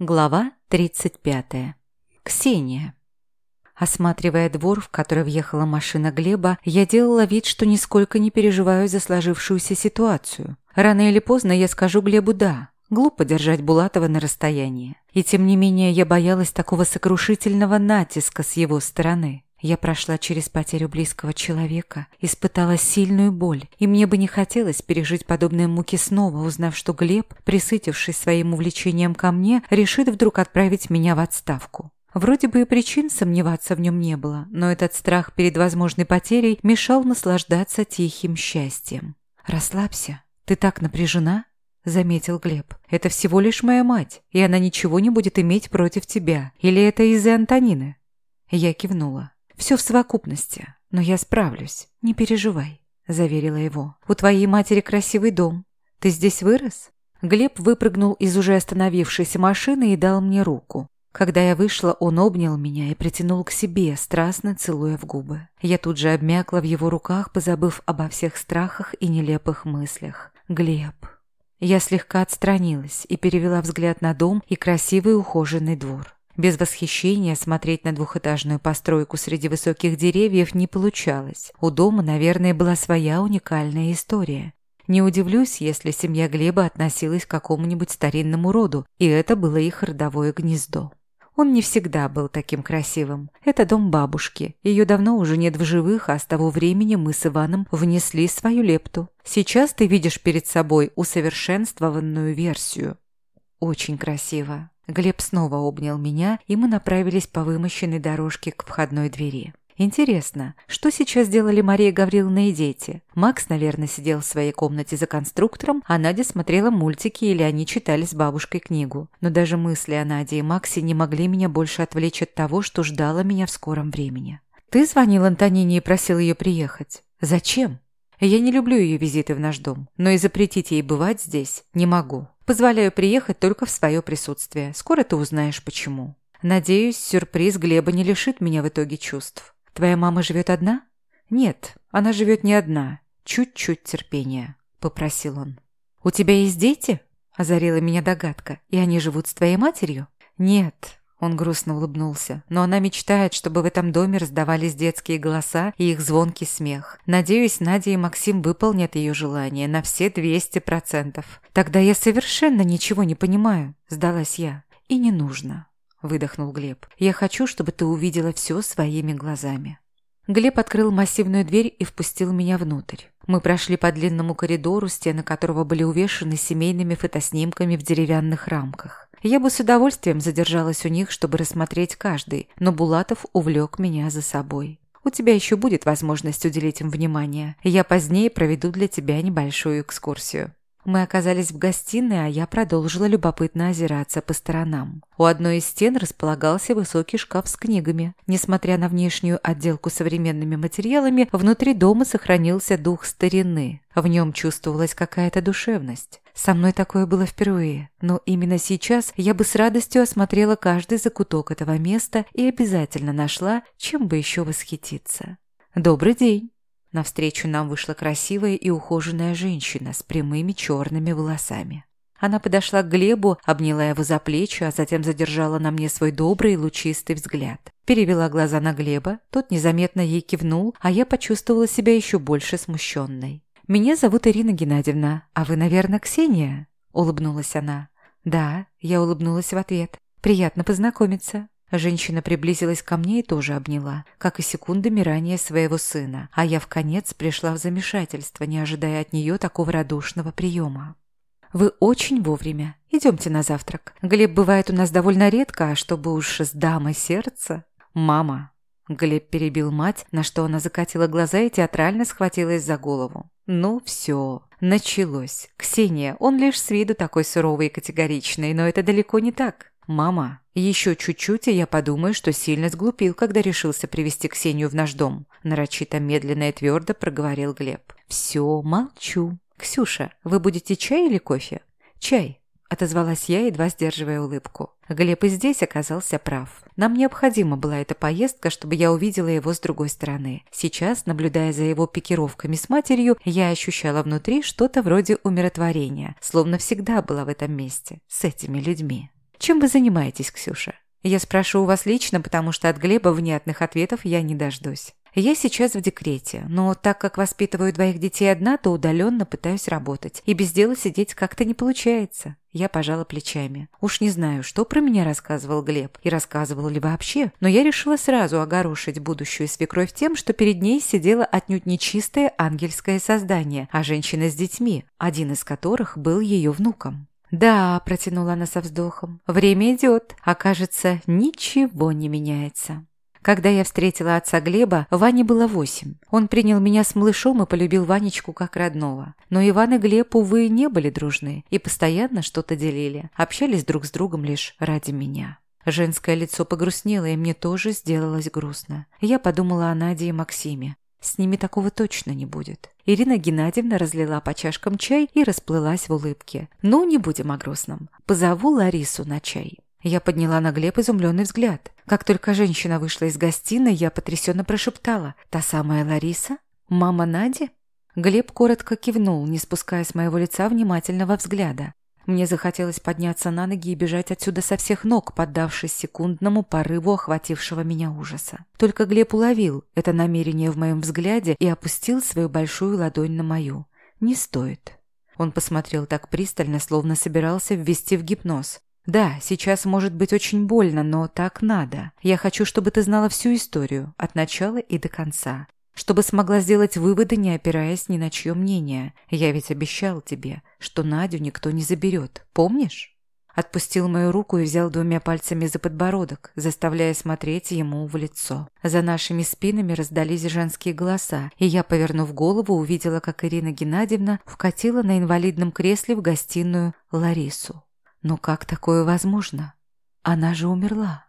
Глава 35. Ксения. Осматривая двор, в который въехала машина Глеба, я делала вид, что нисколько не переживаю за сложившуюся ситуацию. Рано или поздно я скажу Глебу «да». Глупо держать Булатова на расстоянии. И тем не менее я боялась такого сокрушительного натиска с его стороны. Я прошла через потерю близкого человека, испытала сильную боль, и мне бы не хотелось пережить подобные муки снова, узнав, что Глеб, присытившись своим увлечением ко мне, решит вдруг отправить меня в отставку. Вроде бы и причин сомневаться в нем не было, но этот страх перед возможной потерей мешал наслаждаться тихим счастьем. «Расслабься. Ты так напряжена?» – заметил Глеб. «Это всего лишь моя мать, и она ничего не будет иметь против тебя. Или это из-за Антонины?» Я кивнула. Все в совокупности, но я справлюсь, не переживай», – заверила его. «У твоей матери красивый дом. Ты здесь вырос?» Глеб выпрыгнул из уже остановившейся машины и дал мне руку. Когда я вышла, он обнял меня и притянул к себе, страстно целуя в губы. Я тут же обмякла в его руках, позабыв обо всех страхах и нелепых мыслях. «Глеб». Я слегка отстранилась и перевела взгляд на дом и красивый ухоженный двор. Без восхищения смотреть на двухэтажную постройку среди высоких деревьев не получалось. У дома, наверное, была своя уникальная история. Не удивлюсь, если семья Глеба относилась к какому-нибудь старинному роду, и это было их родовое гнездо. Он не всегда был таким красивым. Это дом бабушки. Ее давно уже нет в живых, а с того времени мы с Иваном внесли свою лепту. Сейчас ты видишь перед собой усовершенствованную версию. Очень красиво. Глеб снова обнял меня, и мы направились по вымощенной дорожке к входной двери. Интересно, что сейчас делали Мария Гавриловна и дети? Макс, наверное, сидел в своей комнате за конструктором, а Надя смотрела мультики или они читали с бабушкой книгу. Но даже мысли о Наде и Максе не могли меня больше отвлечь от того, что ждало меня в скором времени. «Ты звонил Антонине и просил ее приехать. Зачем?» «Я не люблю ее визиты в наш дом, но и запретить ей бывать здесь не могу. Позволяю приехать только в свое присутствие. Скоро ты узнаешь, почему. Надеюсь, сюрприз Глеба не лишит меня в итоге чувств. Твоя мама живет одна? Нет, она живет не одна. Чуть-чуть терпения, попросил он. У тебя есть дети? Озарила меня догадка. И они живут с твоей матерью? Нет, он грустно улыбнулся. Но она мечтает, чтобы в этом доме раздавались детские голоса и их звонкий смех. Надеюсь, Надя и Максим выполнят ее желание на все 200%. Тогда я совершенно ничего не понимаю, сдалась я. И не нужно, выдохнул Глеб. Я хочу, чтобы ты увидела все своими глазами. Глеб открыл массивную дверь и впустил меня внутрь. Мы прошли по длинному коридору, стены которого были увешаны семейными фотоснимками в деревянных рамках. Я бы с удовольствием задержалась у них, чтобы рассмотреть каждый, но Булатов увлек меня за собой. У тебя еще будет возможность уделить им внимание. Я позднее проведу для тебя небольшую экскурсию. Мы оказались в гостиной, а я продолжила любопытно озираться по сторонам. У одной из стен располагался высокий шкаф с книгами. Несмотря на внешнюю отделку современными материалами, внутри дома сохранился дух старины. В нем чувствовалась какая-то душевность. Со мной такое было впервые, но именно сейчас я бы с радостью осмотрела каждый закуток этого места и обязательно нашла, чем бы еще восхититься. «Добрый день!» Навстречу нам вышла красивая и ухоженная женщина с прямыми черными волосами. Она подошла к Глебу, обняла его за плечи, а затем задержала на мне свой добрый и лучистый взгляд. Перевела глаза на Глеба, тот незаметно ей кивнул, а я почувствовала себя еще больше смущенной. «Меня зовут Ирина Геннадьевна, а вы, наверное, Ксения?» – улыбнулась она. «Да», – я улыбнулась в ответ. «Приятно познакомиться». Женщина приблизилась ко мне и тоже обняла, как и секундами ранее своего сына, а я в конец пришла в замешательство, не ожидая от нее такого радушного приема. «Вы очень вовремя. Идемте на завтрак. Глеб бывает у нас довольно редко, а чтобы уж с дамой сердца...» «Мама!» Глеб перебил мать, на что она закатила глаза и театрально схватилась за голову. «Ну все, началось. Ксения, он лишь с виду такой суровый и категоричный, но это далеко не так. «Мама, еще чуть-чуть, и я подумаю, что сильно сглупил, когда решился привести Ксению в наш дом», нарочито медленно и твердо проговорил Глеб. «Все, молчу. Ксюша, вы будете чай или кофе?» «Чай», отозвалась я, едва сдерживая улыбку. Глеб и здесь оказался прав. Нам необходима была эта поездка, чтобы я увидела его с другой стороны. Сейчас, наблюдая за его пикировками с матерью, я ощущала внутри что-то вроде умиротворения, словно всегда была в этом месте, с этими людьми. Чем вы занимаетесь, Ксюша? Я спрошу у вас лично, потому что от Глеба внятных ответов я не дождусь. Я сейчас в декрете, но так как воспитываю двоих детей одна, то удаленно пытаюсь работать. И без дела сидеть как-то не получается. Я пожала плечами. Уж не знаю, что про меня рассказывал Глеб, и рассказывал ли вообще, но я решила сразу огорошить будущую свекровь тем, что перед ней сидело отнюдь нечистое ангельское создание, а женщина с детьми, один из которых был ее внуком. «Да», – протянула она со вздохом, – «время идет, а кажется, ничего не меняется». Когда я встретила отца Глеба, Ване было восемь. Он принял меня с малышом и полюбил Ванечку как родного. Но Иван и Глеб, увы, не были дружны и постоянно что-то делили. Общались друг с другом лишь ради меня. Женское лицо погрустнело, и мне тоже сделалось грустно. Я подумала о Наде и Максиме. С ними такого точно не будет. Ирина Геннадьевна разлила по чашкам чай и расплылась в улыбке. «Ну, не будем о грустном. Позову Ларису на чай». Я подняла на Глеб изумленный взгляд. Как только женщина вышла из гостиной, я потрясенно прошептала «Та самая Лариса? Мама Нади?» Глеб коротко кивнул, не спуская с моего лица внимательного взгляда. Мне захотелось подняться на ноги и бежать отсюда со всех ног, поддавшись секундному порыву охватившего меня ужаса. Только Глеб уловил это намерение в моем взгляде и опустил свою большую ладонь на мою. «Не стоит». Он посмотрел так пристально, словно собирался ввести в гипноз. Да, сейчас может быть очень больно, но так надо. Я хочу, чтобы ты знала всю историю, от начала и до конца. Чтобы смогла сделать выводы, не опираясь ни на чье мнение. Я ведь обещал тебе, что Надю никто не заберет. Помнишь? Отпустил мою руку и взял двумя пальцами за подбородок, заставляя смотреть ему в лицо. За нашими спинами раздались женские голоса, и я, повернув голову, увидела, как Ирина Геннадьевна вкатила на инвалидном кресле в гостиную Ларису. Но как такое возможно? Она же умерла.